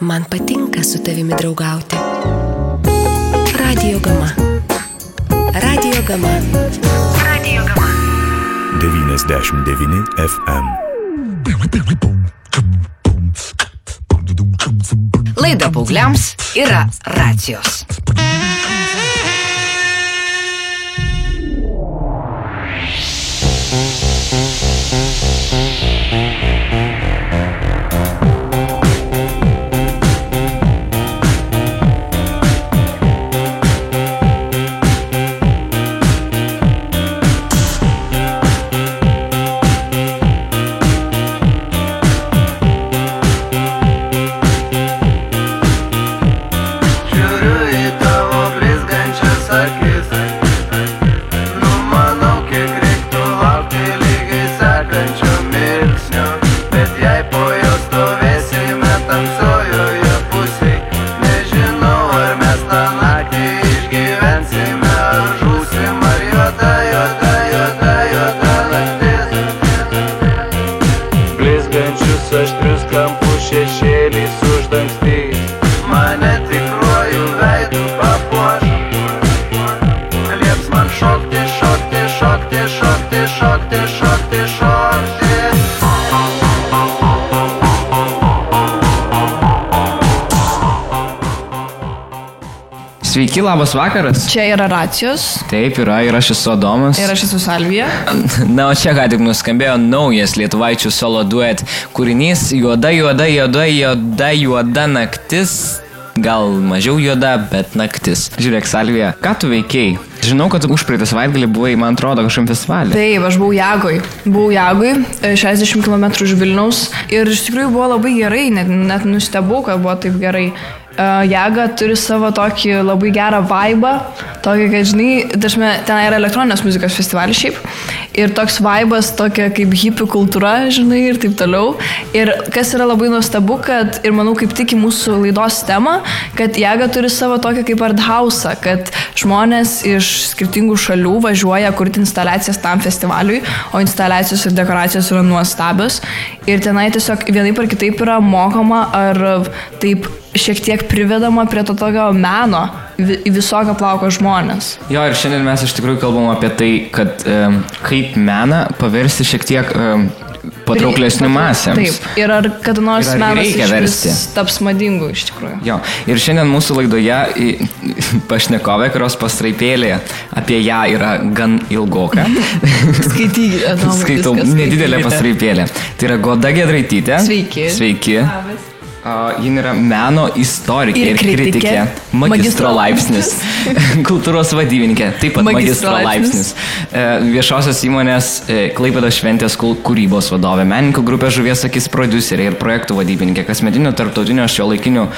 Man patinka su tavimi draugauti. Radio Gama. Radio Gama. Radio Gama. 99 FM. Laida paaugliams yra racijos. Žiūriu Sveiki, labas vakaras. Čia yra racijos Taip yra ir aš esu Adomas. ir aš esu Salvija. Na, o čia ką tik nuskambėjo naujas lietuvaičių solo duet kūrinys Juoda, juoda, juoda, juoda, juoda naktis. Gal mažiau juoda, bet naktis. Žiūrėk, Salvija, ką tu veikiai? Žinau, kad už praeitą savaitgalį buvai, man atrodo, kažkokiam festivalį. Taip, aš buvau Jagoj. Buvau Jagoj, e, 60 km už Vilniaus. Ir iš tikrųjų buvo labai gerai, net, net nustebau, kad buvo taip gerai. E, Jaga turi savo tokį labai gerą vaibą, tokį, kad žinai, dažnai ten yra elektroninės muzikos festivalis šiaip. Ir toks vaibas, tokia kaip hipių kultūra, žinai, ir taip toliau. Ir kas yra labai nuostabu, kad, ir manau, kaip tik į mūsų laidos temą, kad Jaga turi savo tokią kaip art house, kad žmonės iš skirtingų šalių važiuoja kurti instaliacijas tam festivaliui, o instaliacijos ir dekoracijos yra nuostabios. Ir tenai tiesiog vienaip ar kitaip yra mokama ar taip šiek tiek privedama prie to tokio meno visokio plauko žmonės. Jo, ir šiandien mes iš tikrųjų kalbam apie tai, kad um, kaip meną paversti šiek tiek um, patrauklesnių masėms. Taip, ir ar kada nors ar menas taps madingu iš tikrųjų. Jo, ir šiandien mūsų laidoje pašnekovė, kurios pastraipėlė apie ją yra gan ilgoka. Skaitykite, Skaitau, viską nedidelė pastraipėlė. Tai yra Goda Gedraitytė. Sveiki. Sveiki. Uh, jin yra meno istorikė ir, Ir kritikė. kritikė. Magistro laipsnis. Kultūros vadybininkė. Taip pat magistro, Magistro laipsnis. laipsnis. E, Viešosios įmonės e, Klaipėdo šventės kūrybos vadovė, menininkų grupė Žuvies akis producerė ir projektų vadybininkė, kasmetinio tarptautinio šio laikinio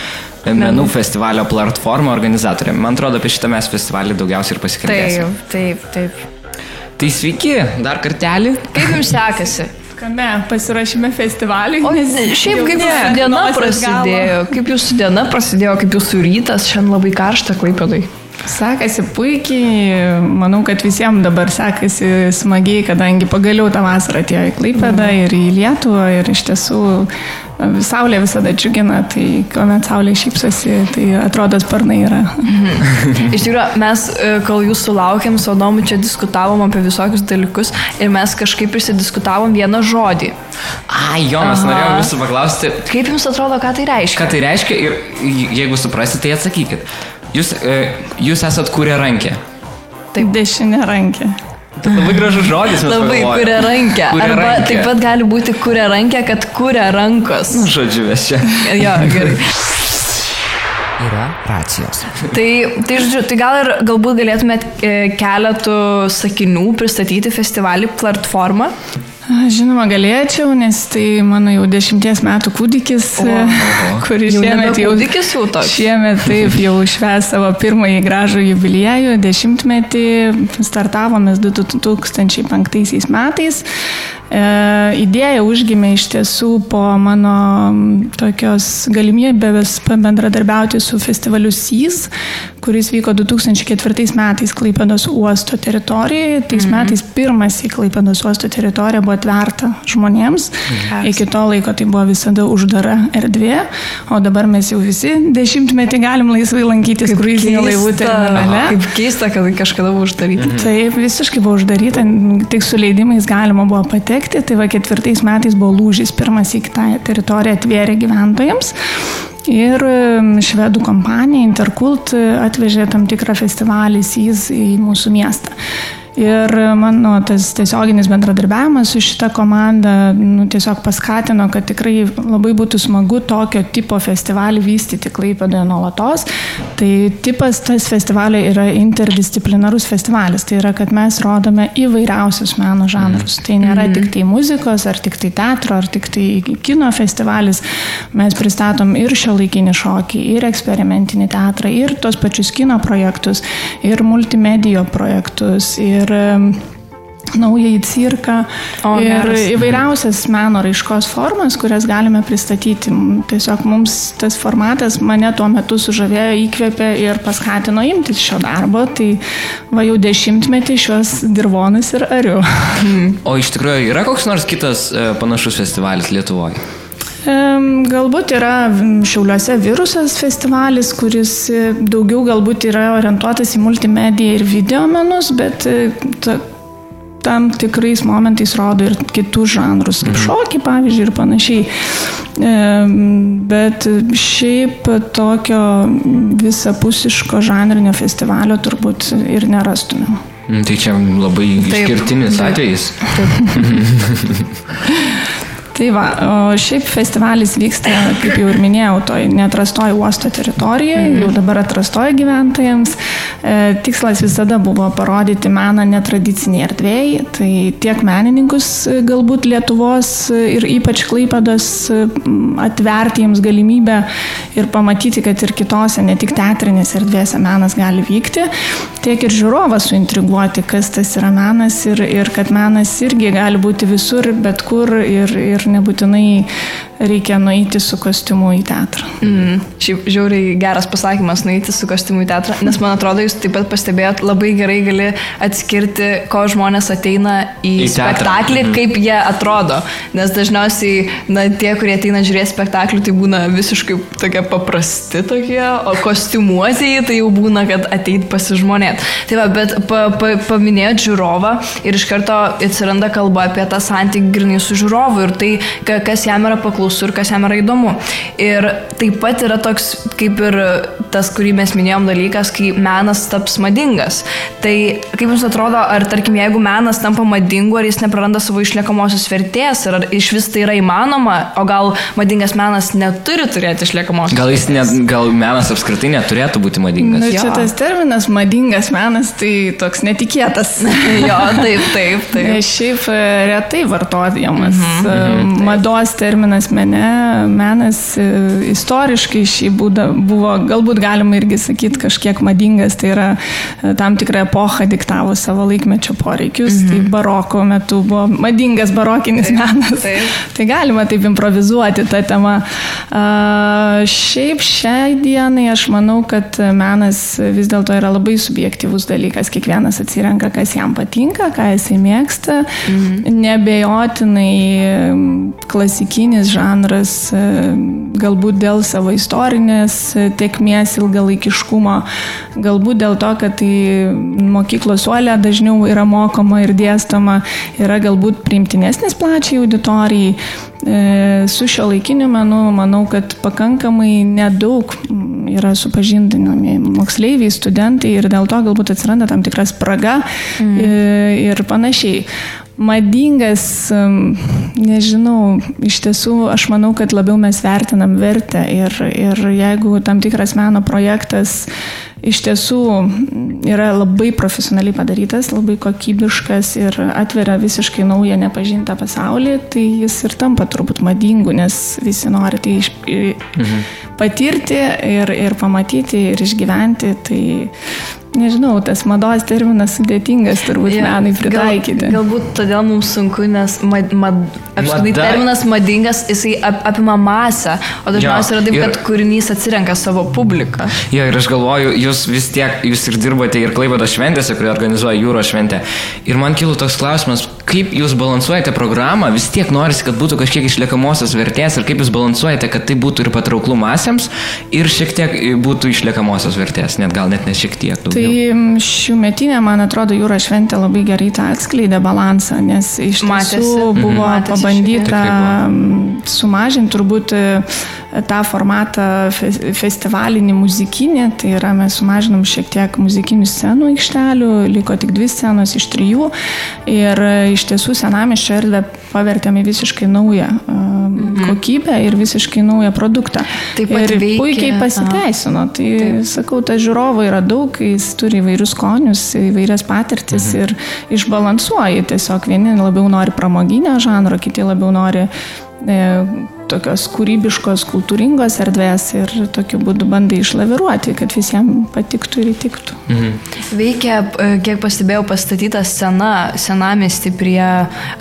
menų festivalio platformą organizatorė. Man atrodo, apie šitą mes festivalį daugiausiai ir pasikalbėsime. Taip, taip, taip. Tai sveiki, dar kartelį. Kaip jums sekasi? Kame pasirašyme festivaliui? O nes šiaip kaip ne, jūsų diena prasidėjo, kaip jūsų diena prasidėjo, kaip jūsų rytas, šiandien labai karšta klaipėdai. galo. Sekasi puikiai, manau, kad visiems dabar sekasi smagiai, kadangi pagaliau tą vasarą atėjo į Klaipėdą ir į Lietuvą ir iš tiesų saulė visada džiugina, tai kuomet saulė šypsosi, tai atrodo sparnai yra. Iš tikrųjų, mes, e, kol jūsų laukiam, su Adomu čia diskutavom apie visokius dalykus ir mes kažkaip išsidiskutavom vieną žodį. Ai, jo, mes Aha. norėjome jūsų paklausti, Kaip jums atrodo, ką tai reiškia? ką tai reiškia ir jeigu suprasite, tai atsakykit. Jūs, e, jūs esat kūrė rankė. Taip, dešinė rankė. Tai labai gražus žodis. Labai kuria rankę. Arba Kuriarankė. taip pat gali būti kuria rankė, kad kuria rankos. Nu, žodžiu, mes čia. Jo, gerai. Yra racijos. Tai, tai, žodžiu, tai gal ir galbūt galėtumėt e, keletų sakinių pristatyti festivalį platformą. Žinoma, galėčiau, nes tai mano jau dešimties metų kūdikis, kuris Jau šiemet jau, kūdikis jau toks? šiemet taip jau šves savo pirmąjį gražų jubiliejų, dešimtmetį, startavomės 2005 metais. E, idėja užgimė iš tiesų po mano tokios galimybės bendradarbiauti su festivaliu SYS, kuris vyko 2004 metais Klaipėdos uosto teritorijoje. Tais Mhm. metais pirmas į Klaipėdos uosto teritoriją buvo atverta žmonėms. Geras. Iki to laiko tai buvo visada uždara erdvė, o dabar mes jau visi dešimtmetį galim laisvai lankytis kruizinių laivų terminale. Kaip keista, kad kažkada buvo uždaryti. Taip, visiškai buvo uždaryta, tik su leidimais galima buvo patekti. Tai va ketvirtais metais buvo lūžis, pirmas į kitą teritoriją atvėrė gyventojams. Ir švedų kompanija Interkult e, atvežė tam tikrą festivalį SIS į mūsų miestą. Ir mano tas tiesioginis bendradarbiavimas su šita komanda nu, tiesiog paskatino, kad tikrai labai būtų smagu tokio tipo festivalį vystyti Klaipėdoje nuolatos. Tai tipas tas festivalio yra interdisciplinarus festivalis. Tai yra, kad mes rodome įvairiausius meno žanrus. Tai nėra tik tai muzikos, ar tik tai teatro, ar tik tai kino festivalis. Mes pristatom ir šio laikinį šokį, ir eksperimentinį teatrą, ir tos pačius kino projektus, ir multimedijo projektus, ir em, naująjį cirką O, ir geras. įvairiausias meno raiškos formas, kurias galime pristatyti. Tiesiog mums tas formatas mane tuo metu sužavėjo, įkvėpė ir paskatino imtis šio darbo. Tai va jau dešimtmetį šios dirvonus ir ariu. O iš tikrųjų yra koks nors kitas e, panašus festivalis Lietuvoje? Galbūt yra Šiauliuose virusas festivalis, kuris e, daugiau galbūt yra orientuotas į multimediją ir video menus, bet e, ta, tam tikrais momentais rodo ir kitus žanrus, kaip šokį, pavyzdžiui, ir panašiai. Bet šiaip tokio visapusiško žanrinio festivalio turbūt ir nerastumėm. Mm, Tai čia labai Taip. išskirtinis Taip. atvejis. Tai va, o šiaip festivalis vyksta, kaip jau ir minėjau, toj neatrastoj uosto teritorijoje, Mhm. jau dabar atrastoj gyventojams. E, tikslas visada buvo parodyti meną netradiciniai erdvėjai, tai tiek menininkus e, galbūt Lietuvos e, ir ypač Klaipados atverti jiems galimybę ir pamatyti, kad ir kitose, ne tik teatrinėse erdvėse menas gali vykti, tiek ir žiūrovą suintriguoti, kas tas yra menas ir, ir kad menas irgi gali būti visur, bet kur ir, ir наверное, будет, они reikia nueiti su kostiumu į teatrą. Mm. Šiaip žiauriai geras pasakymas nueiti su kostiumu į teatrą, nes man atrodo, jūs taip pat pastebėjot, labai gerai gali atskirti, ko žmonės ateina į, Į spektaklį, Mhm. kaip jie atrodo. Nes dažniausiai, na, tie, kurie ateina žiūrėti spektaklių, tai būna visiškai tokie paprasti tokie, o kostiumuotieji tai jau būna, kad ateit pasižmonėt. Tai va, bet pa, pa, paminėjot žiūrovą ir iš karto atsiranda kalba apie tą santykį grinai su žiūrovu ir tai, ka- kas jam yra paklausu ir kas jam yra įdomu. Ir taip pat yra toks, kaip ir tas, kurį mes minėjom dalykas, kai menas taps madingas. Tai kaip jums atrodo, ar tarkim, jeigu menas tampa madingu, ar jis nepraranda savo išliekamosios vertės, ar iš vis tai yra įmanoma, o gal madingas menas neturi turėti išliekamosios Gal jis net, gal menas apskritai neturėtų būti Na, madingas? čia Jo. tas terminas madingas menas, tai toks netikėtas. jo, taip, taip, taip. E, Šiaip e, retai vartojamas Mhm, mhm, mados terminas mene, menas e, istoriškai šį būdą buvo, galbūt galima irgi sakyti, kažkiek madingas, tai yra e, tam tikrą epochą diktavo savo laikmečio poreikius, mhm. tai baroko metu buvo madingas barokinis taip, menas. taip. Tai galima taip improvizuoti tą temą. A, šiaip šiai dienai aš manau, kad menas vis dėlto yra labai subjektivus dalykas. Kiekvienas atsirenka, kas jam patinka, ką jisai mėgsta. Mhm. Nebejotinai klasikinis žanras, em, galbūt dėl savo istorinės e, tekmės ilgalaikiškumo, galbūt dėl to, kad tai mokyklos suolė dažniau yra mokoma ir dėstoma, yra galbūt priimtinesnis plačiai auditorijai. E, Su šio laikiniu menu manau, kad pakankamai nedaug yra supažindinami moksleiviai, studentai ir dėl to galbūt atsiranda tam tikras spraga mm. ir panašiai. Madingas, nežinau, iš tiesų aš manau, kad labiau mes vertinam vertę ir, ir jeigu tam tikras meno projektas iš tiesų yra labai profesionaliai padarytas, labai kokybiškas ir atveria visiškai naują nepažintą pasaulį, tai jis ir tampa turbūt madingu, nes visi nori tai iš, Mhm. patirti ir, ir pamatyti ir išgyventi. Tai nežinau, tas mados terminas sudėtingas turbūt Jo, menai pritaikyti. Gal, galbūt todėl mums sunku, nes mad, mad, apskritai terminas madingas, jisai ap, apima masę, o dažniausiai Jo, yra taip, ir- kad kūrinys atsirenka savo publiką. Jo, ir aš galvoju, jūs vis tiek, jūs ir dirbate ir Klaipėdo šventėse, kurie organizuoja jūros šventę. Ir man kilo toks klausimas, kaip jūs balansuojate programą, vis tiek norisi, kad būtų kažkiek išliekamosios vertės ir kaip jūs balansuojate, kad tai būtų ir patrauklų masėms ir šiek tiek būtų išliekamosios vertės, net gal net ne šiek tiek daugiau. Tai šių metinė, man atrodo, jūros šventė labai gerai tą atskleidė balansą, nes iš Matėsi. tiesų Mhm. buvo Matėsi šiek pabandyta mm, sumažinti turbūt e, tą formatą fe- festivalinį muzikinį, tai yra mes sumažinom šiek tiek muzikinių scenų aikštelių, liko tik dvi scenos iš trijų ir e, iš tiesų senamiščio erdvę pavertėme visiškai naują e, kokybę ir visiškai naują produktą. Mhm. Taip pat ir veikia- puikiai aha. pasiteisino. Tai Taip. sakau, ta žiūrovo yra daug, jis turi įvairius skonius, įvairias patirtis mhm. ir išbalansuoji. Tiesiog vieni labiau nori pramoginio žanro, kiti labiau nori e, tokios kūrybiškos, kultūringos erdvės ir tokiu būdu bandai išlaviruoti, kad visiems patiktų ir įtiktų. Mhm. Veikia, e, kiek pastebėjau, pastatyta scena, senamesti prie,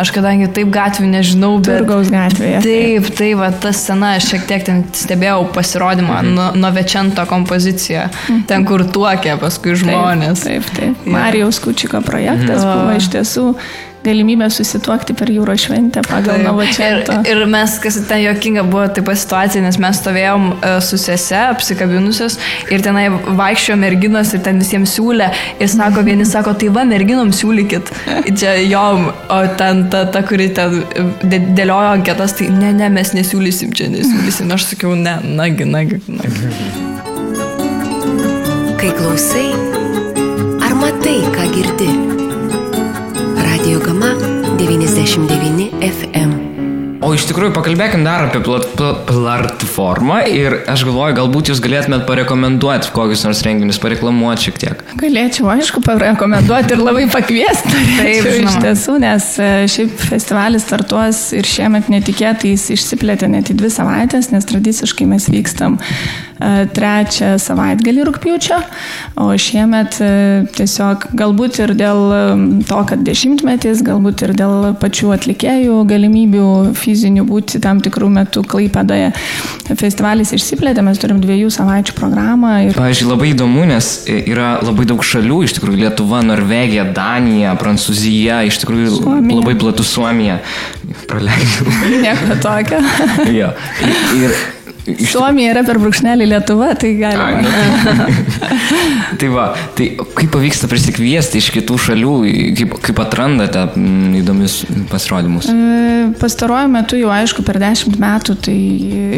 aš kadangi taip gatvių nežinau, bet... Turgaus gatvėje. Taip, tai va, ta scena, aš šiek tiek ten stebėjau pasirodymą, mhm. no, Novečento kompoziciją, mhm. ten kur tuokė paskui žmonės. Taip, taip. taip. Marijaus Kučiko projektas Mhm. buvo iš tiesų galimybė susituokti per jūros šventę pagal Taip. Novočento. Ir, ir mes, kas ten jokinga buvo taip pat situacija, nes mes stovėjom e, su sese, apsikabinusios ir tenai vaikščiojo merginos ir ten visiems siūlė. Ir sako, vieni sako, tai va, merginom siūlykit. Čia jom, o ten ta, ta kuri ten dė- dėliojo anketas, tai ne, ne, mes nesiūlysim čia, nesiūlysim. Aš sakiau, ne, nagi, nagi, nagi. Kai klausai, ar matai, ką girdi? Radio Gama 99 FM. O iš tikrųjų, pakalbėkim dar apie plat, pla, platformą ir aš galvoju, galbūt jūs galėtumėt parekomenduoti kokius nors renginius, pareklamuoti šiek tiek. Galėčiau, aišku, parekomenduoti ir labai pakviesti. Taip, Taip, iš žinoma. tiesų, nes e, šiaip festivalis startuos ir šiemet netikėtai jis išsiplėtė net į dvi savaitės, nes tradiciškai mes vykstam trečią savaitgalį rūpjūčio, o šiemet e, tiesiog galbūt ir dėl e, to, kad dešimtmetis, galbūt ir dėl pačių atlikėjų galimybių fizinių būti tam tikrų metų klaipėdoje. Festivalis išsiplėtė, mes turim dviejų savaičių programą ir Pavyzdžiui, labai įdomu, nes yra labai daug šalių, iš tikrųjų Lietuva, Norvegija, Danija, Prancūzija, iš tikrųjų Suomija. labai platų Suomija. Praleidžiau. nieko tokio. jo. Ir, iš Suomija yra per brūkšnelį Lietuva, tai Ai, galima. nu, tai va, tai kaip pavyksta prisikviesti iš kitų šalių, kaip, kaip atrandate mm, įdomius pasirodymus? E, Pastaruoju metu jau aišku per dešimt metų tai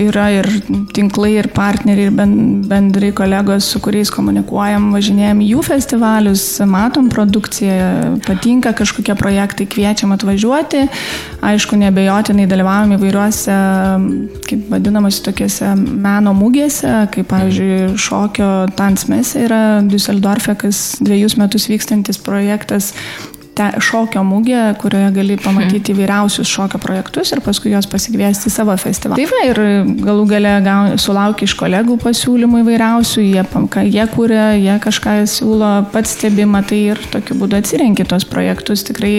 yra ir tinklai, ir partneriai, ir ben- bendrai kolegos, su kuriais komunikuojam, važinėjom į jų festivalius, matom produkciją, patinka kažkokie projektai, kviečiam atvažiuoti. Aišku, nebejotinai dalyvavom įvairiuose, kaip vadinamas, tokiuose meno mūgėse, kaip pavyzdžiui šokio Tansmese yra Düsseldorfe, kas dviejus metus vykstantis projektas te, šokio mūgė, kurioje gali pamatyti įvairiausius šokio projektus ir paskui juos pasikviesti į savo festivalį. Taip, va, ir galų gale gauni- sulauki iš kolegų pasiūlymų įvairiausių, jie, jie kūrė, jie kažką siūlo, pats stebima, tai ir tokiu būdu atsirenki tos projektus. Tikrai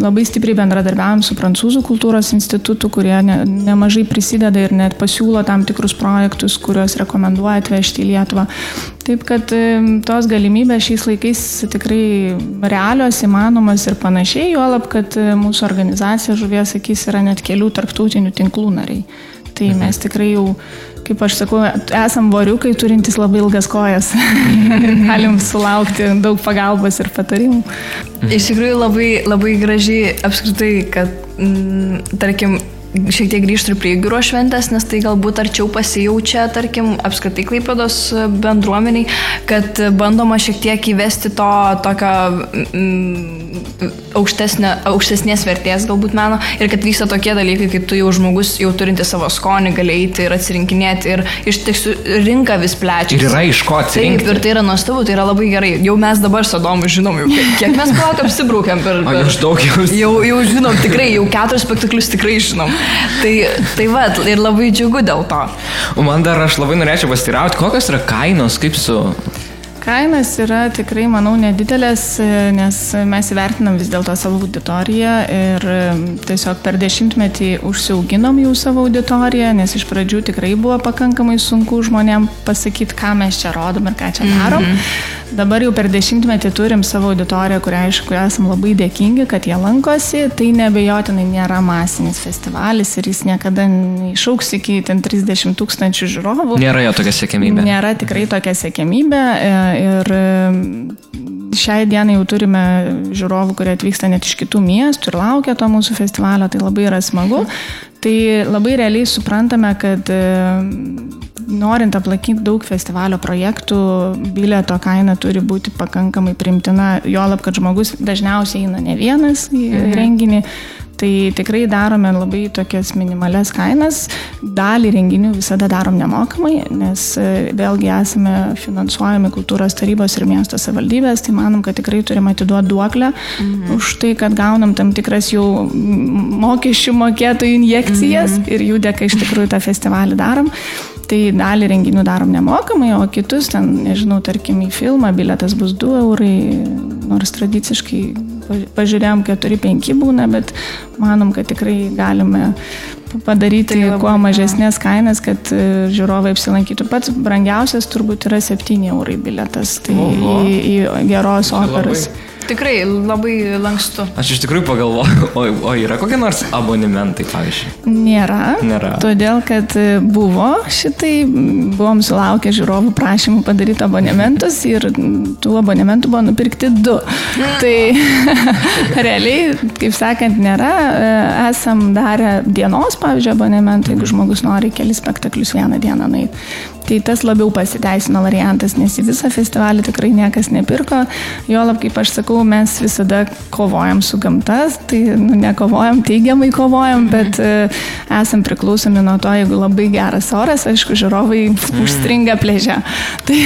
labai stipriai bendradarbiavam su Prancūzų kultūros institutu, kurie ne, nemažai prisideda ir net pasiūlo tam tikrus projektus, kuriuos rekomenduoja atvežti į Lietuvą. Taip kad tos galimybės šiais laikais tikrai realios, įmanomos ir panašiai, juolab, kad e, mūsų organizacija Žuvies akis yra net kelių tarptautinių tinklų nariai. Tai mes tikrai jau, kaip aš sakau, esam voriukai turintys labai ilgas kojas. Galim sulaukti daug pagalbos ir patarimų. Iš tikrųjų labai, labai gražiai apskritai, kad, mm, tarkim, šiek tiek grįžtų ir prie jūros šventės, nes tai galbūt arčiau pasijaučia, tarkim, apskritai klaipėdos bendruomeniai, kad bandoma šiek tiek įvesti to tokio mm, aukštesnio, aukštesnės vertės galbūt meno ir kad vyksta tokie dalykai, kai tu jau žmogus jau turinti savo skonį gali eiti ir atsirinkinėti ir iš tiesų rinka vis plečiasi. Ir yra iš ko Taip, atsirinkti. ir tai yra nuostabu, tai yra labai gerai. Jau mes dabar Sodomui žinom, jau kiek, mes palauk apsibrūkėm per... Per jūs daug jau. Jau, jau žinom, tikrai, jau keturis spektaklius tikrai žinom. Tai, tai va, ir labai džiugu dėl to. O man dar aš labai norėčiau pastirauti, kokios yra kainos, kaip su... kainas yra tikrai, manau, nedidelės, nes mes įvertinam vis dėlto savo auditoriją ir tiesiog per dešimtmetį užsiauginom jau savo auditoriją, nes iš pradžių tikrai buvo pakankamai sunku žmonėm pasakyti, ką mes čia rodom ir ką čia darom. Mm -hmm. Dabar jau per dešimtmetį turim savo auditoriją, kurią aišku esam labai dėkingi, kad jie lankosi. Tai nebejotinai nėra masinis festivalis ir jis niekada neišauks iki 30 tūkstančių žiūrovų. Nėra jo tokia sėkmybė. Nėra tikrai tokia sėkmybė ir šiai dienai jau turime žiūrovų, kurie atvyksta net iš kitų miestų ir laukia to mūsų festivalio, tai labai yra smagu. Tai labai realiai suprantame, kad norint aplankyti daug festivalio projektų, bilieto kaina turi būti pakankamai primtina, jo lab, kad žmogus dažniausiai eina ne vienas į mhm. renginį, Tai tikrai darome labai tokias minimales kainas. Dalį renginių visada darom nemokamai, nes e, vėlgi esame finansuojami kultūros tarybos ir miesto savivaldybės, tai manom, kad tikrai turime atiduoti duoklę mhm. už tai, kad gaunam tam tikras jau mokesčių mokėtojų injekcijas mhm. ir jų dėka iš tikrųjų tą festivalį darom. Tai dalį renginių darom nemokamai, o kitus ten, nežinau, tarkim, į filmą bilietas bus 2 eurai, nors tradiciškai pažiūrėjom 4-5 būna, bet manom, kad tikrai galime padaryti tai kuo mažesnės kainas, kad e, žiūrovai apsilankytų. Pats brangiausias turbūt yra 7 eurai biletas tai Oho. į, į geros operos. Labai Tikrai labai lankstu. Aš iš tikrųjų pagalvoju, o, o yra kokie nors abonementai, pavyzdžiui? Nėra. Nėra. Todėl, kad buvo šitai, buvom sulaukę žiūrovų prašymų padaryti abonementus ir tų abonementų buvo nupirkti du. tai realiai, kaip sakant, nėra. Esam darę dienos, pavyzdžiui, abonementą, jeigu žmogus nori kelis spektaklius vieną dieną nueiti. Tai tas labiau pasiteisino variantas, nes į visą festivalį tikrai niekas nepirko. Jolab, kaip aš sakau, mes visada kovojam su gamta, tai nu, nekovojam, teigiamai kovojam, bet uh, esam priklausomi nuo to, jeigu labai geras oras, aišku, žiūrovai mm. užstringa pležę. Tai,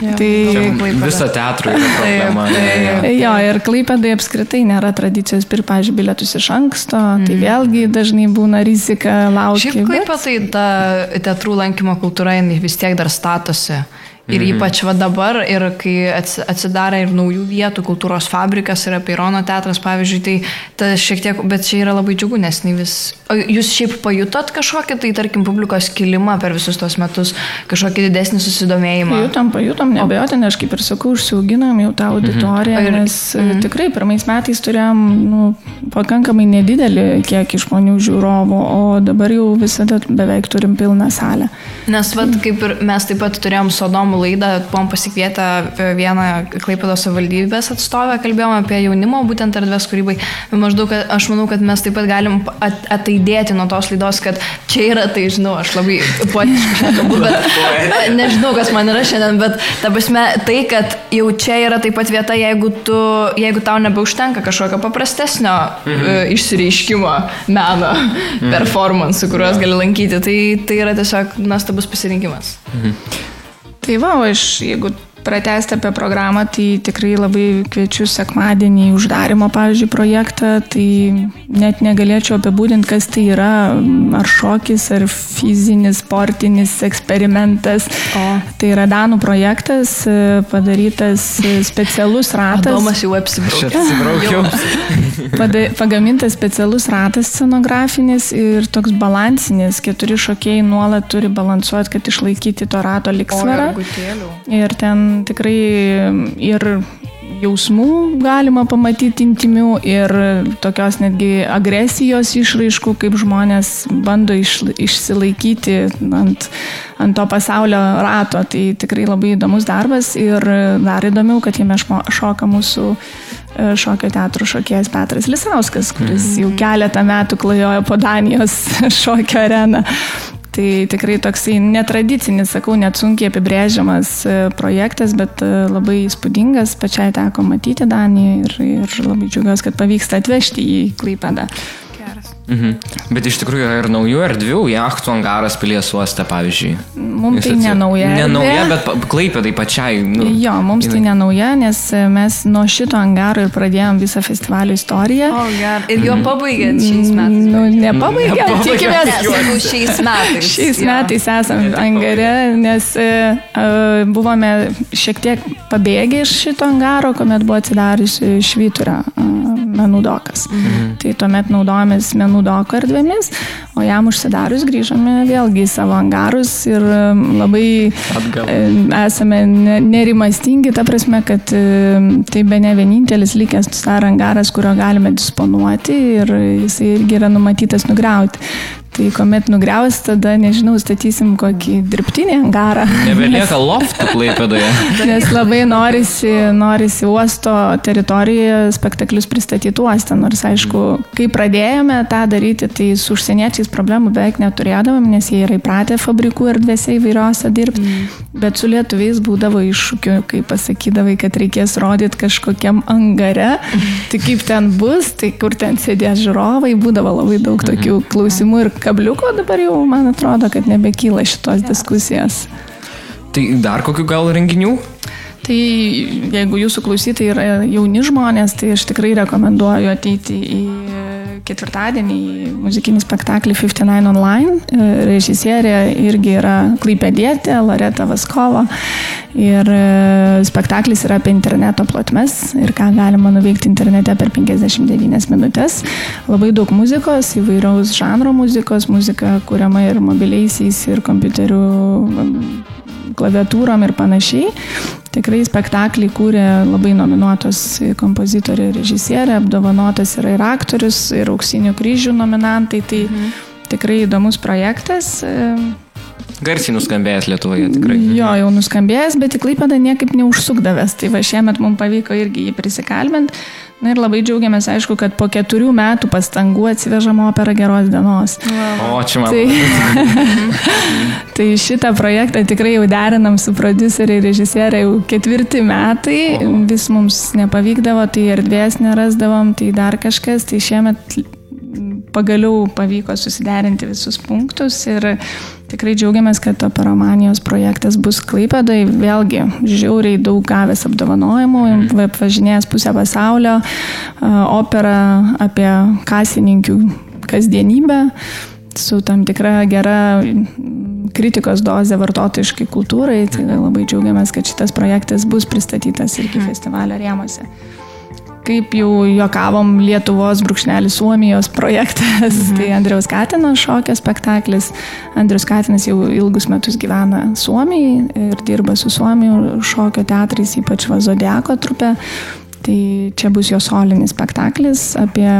jo, tai viso teatro yra problema. Tai, tai, jo, ir klaipėdai apskritai nėra tradicijos pirkti, bilietus iš anksto, mm. tai vėlgi dažnai būna rizika laukti. Šiaip klaipėdai bet... ta teatrų lankymo kultūra, jinai vis tiek dar statosi. Ir mhm. ypač va dabar, ir kai atsidarė ir naujų vietų, kultūros fabrikas ir Peirono teatras, pavyzdžiui, tai ta šiek tiek, bet čia yra labai džiugu, nes vis... O jūs šiaip pajutot kažkokį, tai tarkim, publikos kilimą per visus tos metus, kažkokį didesnį susidomėjimą? Pajutom, pajutom, nebejotinai, aš kaip ir sakau, užsiauginam jau tą auditoriją, mhm. nes mhm. tikrai pirmais metais turėjom nu, pakankamai nedidelį kiekį žmonių žiūrovų, o dabar jau visada beveik turim pilną salę. Nes, vad, kaip ir mes taip pat turėjom Sodomų laidą, buvom pasikvietę vieną Klaipėdos savivaldybės atstovę, kalbėjome apie jaunimo būtent erdvės kūrybai. Maždaug, aš manau, kad mes taip pat galim ataidėti nuo tos laidos, kad čia yra, tai žinau, aš labai poetiškai kalbu, bet nežinau, kas man yra šiandien, bet ta prasme, tai, kad jau čia yra taip pat vieta, jeigu, tu, jeigu tau nebeužtenka kažkokio paprastesnio mhm. uh, išsireiškimo meno, mhm. performance, kuriuos gali lankyti, tai, tai yra tiesiog nuostabus pasirinkimas. Mhm. Tai va, o aš, jeigu pratesti apie programą, tai tikrai labai kviečiu sekmadienį uždarimo, pavyzdžiui, projektą, tai net negalėčiau apibūdinti, kas tai yra, ar šokis, ar fizinis, sportinis eksperimentas. O. Tai yra Danų projektas, e, padarytas specialus ratas. Tomas jau apsibraukiau. Pagamintas specialus ratas scenografinis ir toks balansinis, keturi šokėjai nuolat turi balansuoti, kad išlaikyti to rato liksvarą. Ir ten tikrai ir jausmų galima pamatyti intimių ir tokios netgi agresijos išraiškų, kaip žmonės bando iš, išsilaikyti ant, ant to pasaulio rato. Tai tikrai labai įdomus darbas ir dar įdomiau, kad jame šoka mūsų e, šokio teatro šokėjas Petras Lisauskas, kuris mhm. jau keletą metų klajojo po Danijos šokio areną. Tai tikrai toksai netradicinis, sakau, net sunkiai apibrėžiamas e, projektas, bet e, labai įspūdingas, pačiai teko matyti Daniją ir, ir labai džiugiuosi, kad pavyksta atvežti į Klaipėdą. Mhm. Bet iš tikrųjų yra ir naujų erdvių, jachtų angaras pilies uoste, pavyzdžiui. Mums tai Jis atsi- nenauja Ne erdvė. nauja, bet pa- klaipėdai pačiai. Nu, Jo, mums tai jinai- nenauja, nes e, mes nuo šito angaro ir pradėjom visą festivalio istoriją. O, gerai. Ir jo pabaigėt šiais metais. Nu, nepabaigėm, tikimės. Sakau, šiais metais. Šiais metais esame angare, nes e, buvome šiek tiek pabėgę iš šito angaro, kuomet buvo atsidariusi švyturio e, menų dokas. Mhm. Tai tuomet naudojomės menų doko erdvėmis, o jam užsidarius grįžome vėlgi į savo angarus ir e, labai Atgal. e, esame ne- nerimastingi, ta prasme, kad e, tai be ne vienintelis likęs dar angaras, kurio galime disponuoti ir jisai irgi yra numatytas nugriauti. Tai kuomet nugriaus, tada, nežinau, statysim kokį dirbtinį angarą. Nebelieka loftų klaipėdoje. Nes labai norisi, norisi uosto teritorijoje spektaklius pristatyti uostą. Nors, aišku, kai pradėjome tą daryti, tai su užsieniečiais problemų beveik neturėdavom, nes jie yra įpratę fabrikų erdvėse įvairiose dirbti. Mm. Bet su lietuviais būdavo iššūkių, kai pasakydavai, kad reikės rodyti kažkokiam angare. Tai kaip ten bus, tai kur ten sėdės žiūrovai, būdavo labai daug tokių klausimų ir kabliuko, dabar jau man atrodo, kad nebekyla šitos diskusijos. Tai dar kokių gal renginių? Tai jeigu jūsų klausytai yra jauni žmonės, tai aš tikrai rekomenduoju ateiti į ketvirtadienį į muzikinį spektaklį 59 Online. E, Režisierė irgi yra Klaipėdėtė, Loreta Vaskova. Ir e, spektaklis yra apie interneto plotmes ir ką galima nuveikti internete per 59 minutės. Labai daug muzikos, įvairaus žanro muzikos, muzika kuriama ir mobiliaisiais, ir kompiuterių klaviatūrom ir panašiai. Tikrai spektaklį kūrė labai nominuotos kompozitorė ir režisierė, apdovanotas yra ir aktorius, ir auksinių kryžių nominantai. Tai mhm. tikrai įdomus projektas. Garsiai nuskambėjęs Lietuvoje tikrai. Jo, jau nuskambėjęs, bet į Klaipėdą niekaip neužsukdavęs. Tai va šiemet mums pavyko irgi jį prisikalbinti. Na ir labai džiaugiamės, aišku, kad po keturių metų pastangų atsivežama opera geros dienos. O, čia man. Tai, tai šitą projektą tikrai jau derinam su producerė ir režisierė jau ketvirti metai, vis mums nepavykdavo, tai erdvės nerasdavom, tai dar kažkas, tai šiemet pagaliau pavyko susiderinti visus punktus ir tikrai džiaugiamės, kad operomanijos projektas bus klaipėdai, vėlgi žiauriai daug gavęs apdovanojimų, važinėjęs pusę pasaulio, opera apie kasininkių kasdienybę su tam tikra gera kritikos dozė vartotojiškai kultūrai, tai labai džiaugiamės, kad šitas projektas bus pristatytas irgi festivalio rėmose kaip jau juokavom Lietuvos brūkšnelis Suomijos projektas, mhm. tai Andriaus Katino šokio spektaklis. Andrius Katinas jau ilgus metus gyvena Suomijai ir dirba su Suomijų šokio teatrais, ypač Vazodeko trupe. Tai čia bus jo solinis spektaklis apie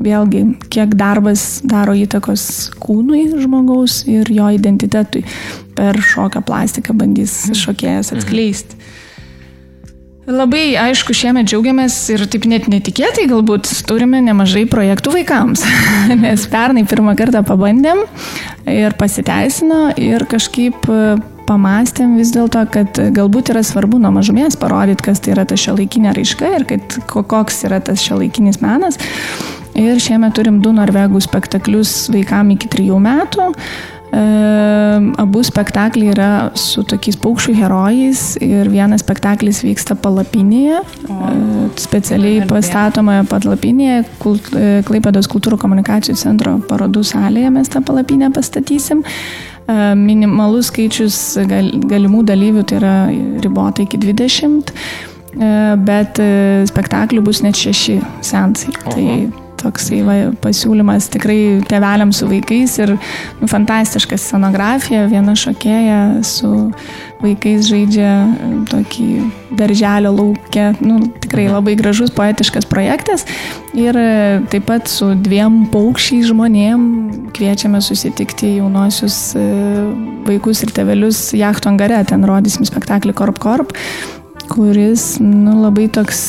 vėlgi, kiek darbas daro įtakos kūnui žmogaus ir jo identitetui. Per šokio plastiką bandys šokėjas atskleisti. Mhm. Labai aišku, šiemet džiaugiamės ir taip net netikėtai galbūt turime nemažai projektų vaikams, nes pernai pirmą kartą pabandėm ir pasiteisino ir kažkaip pamastėm vis dėlto, kad galbūt yra svarbu nuo mažumės parodyti, kas tai yra ta šio laikinė raiška ir kad, koks yra tas šio laikinis menas. Ir šiemet turim du norvegų spektaklius vaikam iki trijų metų. Abu spektakliai yra su tokiais paukščių herojais ir vienas spektaklis vyksta palapinėje, o, specialiai pastatomoje palapinėje, kult, Klaipėdos kultūrų komunikacijų centro parodų salėje mes tą palapinę pastatysim. Minimalus skaičius gal, galimų dalyvių tai yra ribota iki 20, bet spektaklių bus net šeši sensai. Oho. Tai toksai va, pasiūlymas tikrai teveliams su vaikais ir nu, fantastiška scenografija, viena šokėja su vaikais žaidžia tokį darželio laukia, nu, tikrai labai gražus poetiškas projektas. Ir taip pat su dviem paukščiai žmonėm kviečiame susitikti jaunosius vaikus ir tevelius jachtų angare, ten rodysim spektaklį Korp Korp, kuris nu, labai toks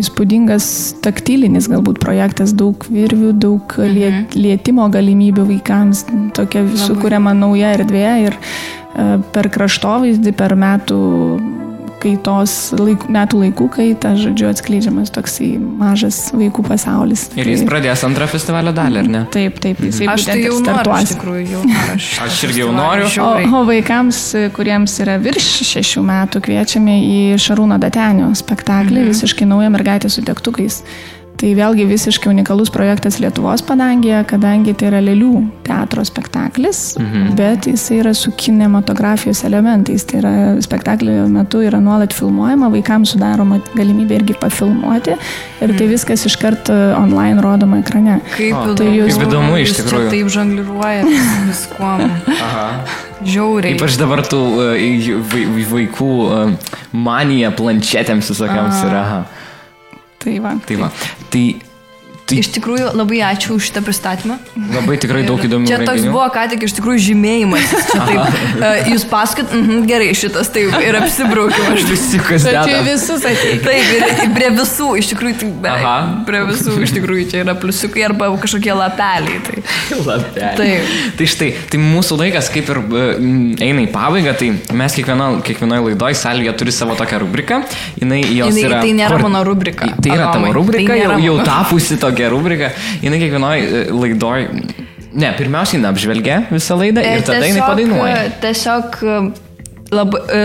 įspūdingas taktilinis galbūt projektas, daug virvių, daug mhm. lietimo galimybių vaikams, tokia sukūriama nauja erdvė ir per kraštovaizdį, per metų kaitos, laik, metų laikų kaita, žodžiu, atskleidžiamas toksai mažas vaikų pasaulis. Ir jis pradės antrą festivalio dalį, ar ne? Taip, taip, jisai Aš tai jau noriu, iš startuos. tikrųjų, jau. Aš, Aš irgi jau noriu. O, o vaikams, kuriems yra virš šešių metų, kviečiame į Šarūno Datenio spektaklį, mhm. visiškai naują mergaitę su degtukais. Tai vėlgi visiškai unikalus projektas Lietuvos padangėje, kadangi tai yra lėlių teatro spektaklis, mhm. bet jis yra su kinematografijos elementais. Tai yra spektaklio metu yra nuolat filmuojama, vaikams sudaroma galimybė irgi pafilmuoti ir tai viskas iš karto online rodoma ekrane. Kaip, O, tai jūs- kaip įdomu iš tikrųjų. Taip žongliruoja viskuom. Aha. Žiauriai. Ypač dabar tų e, vai- vaikų e, manija planšetėms visokiams yra. Aha. Tai va. Tai va. Tai, tai Iš tikrųjų, labai ačiū už šitą pristatymą. labai tikrai daug įdomių Čia toks renginių. buvo ką tik iš tikrųjų žymėjimas. Čia taip, e, jūs pasakot, mhm, gerai, šitas taip ir apsibraukimas. Visi, kas Tačiau deda. visus ateik. Taip, ir prie visų, iš tikrųjų, tai beveik, Aha. prie visų, iš tikrųjų, čia yra pliusiukai arba kažkokie lapeliai. Tai. Lapelį. Taip. Tai štai, tai mūsų laikas kaip ir e, eina į pabaigą, tai mes kiekvieno, kiekvienoje laidoje salėje turi savo tokią rubriką. Jinai, jos Jinai- yra, tai nėra mano rubrika, Tai yra tavo rubrika, tai jau, jau tapusi tokia rubrika. Jinai kiekvienoje laidoje, ne, pirmiausiai jinai apžvelgia visą laidą ir tada jinai padainuoja. e, Tiesiog e, labai, e,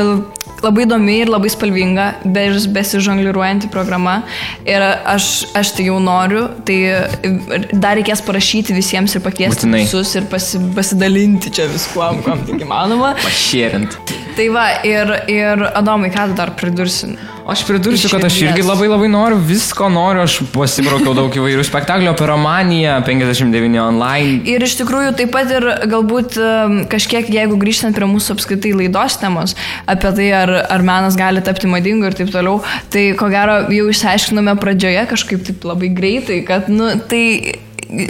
labai įdomi ir labai spalvinga, bes, besižongliruojanti programa. Ir aš, aš tai jau noriu, tai e, dar reikės parašyti visiems ir pakviesti visus ir pasi, pasidalinti čia viskuo, kam tik įmanoma. Pašėrint. Tai va, ir, ir Adomai, ką dar pridursi? Aš pridursiu, kad aš irgi labai labai noriu, visko noriu, aš pasibraukiau daug įvairių spektaklių, operomanija, 59 online. Ir iš tikrųjų taip pat ir galbūt em, kažkiek, jeigu grįžtant prie mūsų apskritai laidos temos, apie tai, ar, ar menas gali tapti madingu ir taip toliau, tai ko gero jau išsiaiškinome pradžioje kažkaip taip labai greitai, kad, nu, tai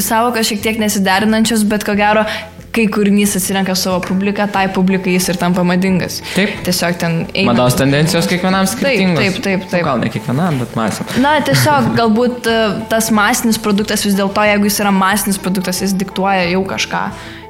savokas šiek tiek nesiderinančios, bet ko gero kai kūrinys atsirenka savo publiką, tai publikai jis ir tampa madingas. Taip. Tiesiog ten eina. Mados tendencijos kiekvienam skirtingos. taip, taip, taip. Nu, Gal ne kiekvienam, bet masam. Na, tiesiog galbūt e, tas masinis produktas vis dėlto, jeigu jis yra masinis produktas, jis diktuoja jau kažką,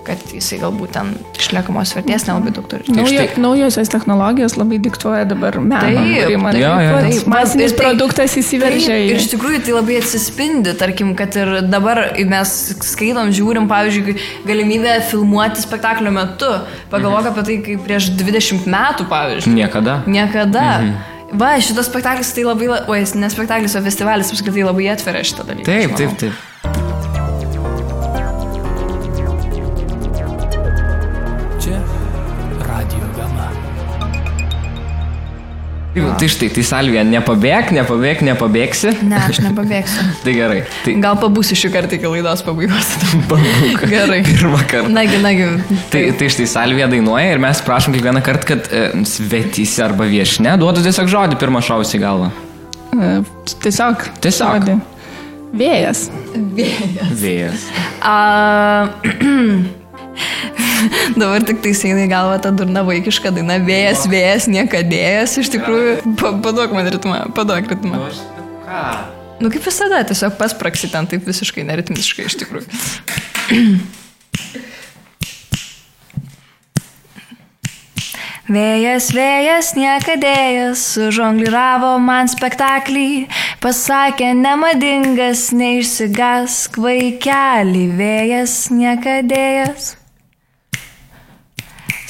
kad jisai galbūt ten išliekamos vertės nelabai daug turi. Naujo, štai- naujosios technologijos labai diktuoja dabar meną. Taip, kūrimą. Jo, jo, Taip, jo. Masinis Ir tai- produktas įsiveržia Taip. Ir iš tikrųjų tai labai atsispindi, tarkim, kad ir dabar mes skaitom, žiūrim, pavyzdžiui, galimybę filmuoti spektaklio metu. Pagalvok apie tai, kaip prieš 20 metų, pavyzdžiui. Niekada. Niekada. Mhm. Va, šitas spektaklis tai labai, la- oi, ne spektaklis, o festivalis apskritai labai atveria šitą dalyką. Taip, taip, taip. Tai, tai štai, tai Salvija, nepabėg, nepabėg, nepabėgsi. Ne, aš nepabėgsiu. Tai gerai. Tai Gal pabūsiu šį kartą iki laidos pabaigos. pabūk. Gerai. Pirmą kartą. Nagi, nagi. Tai, tai štai Salvija dainuoja ir mes prašom kiekvieną kartą, kad e, svetys arba viešne duotų tiesiog žodį pirmą šausį į galvą. E, Tiesiog. Tiesiog. žodį. Vėjas. Vėjas. A... Dabar tik tai eina į galvą ta durna vaikiška daina vėjas, vėjas, niekadėjas. Iš tikrųjų, pa, paduok man ritmą, paduok ritmą. Ką? Nu kaip visada, tiesiog paspraksi ten taip visiškai neritmiškai iš tikrųjų. Vėjas, vėjas, niekadėjas, sužongliravo man spektaklį, pasakė nemadingas, neišsigask vaikelį, vėjas, niekadėjas.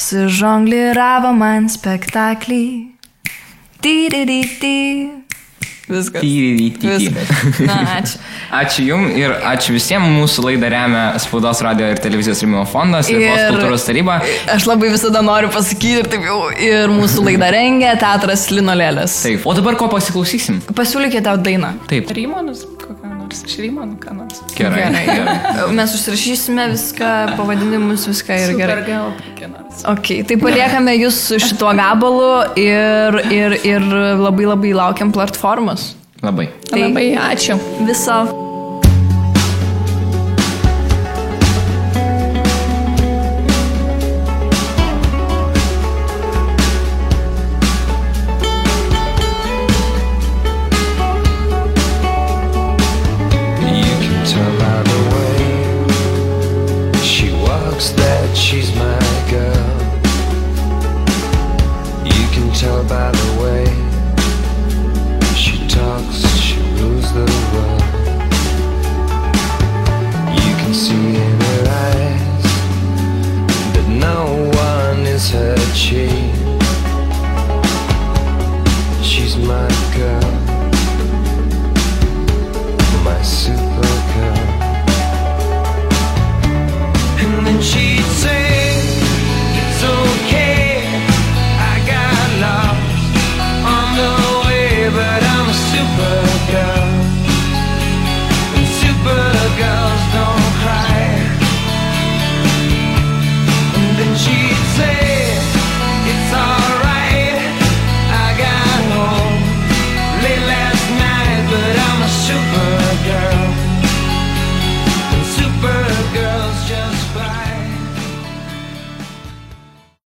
Sužongliravo man spektaklį. Ty-dy-dy-ty. Viskas. Viskas. Na, ačiū. Ačiū Jums ir ačiū visiems. Mūsų laidą remia Spaudos radio ir televizijos rėmimo fondas, Lietuvos Ir- kultūros taryba. Aš labai visada noriu pasakyti ir taip jau. Ir mūsų laidą rengia teatras Linolėlės. Taip. O dabar ko pasiklausysim? Pasiūlykite dainą. Taip. Rymonus, nors iš Rymonų, ką nors. Gerai. gerai. Mes užsirašysime viską, pavadinimus, viską ir gerai. Gal kokią nors. Ok, tai paliekame jūs su šituo gabalu ir, ir, ir labai labai laukiam platformos. Labai. Tai- Labai ačiū. Viso.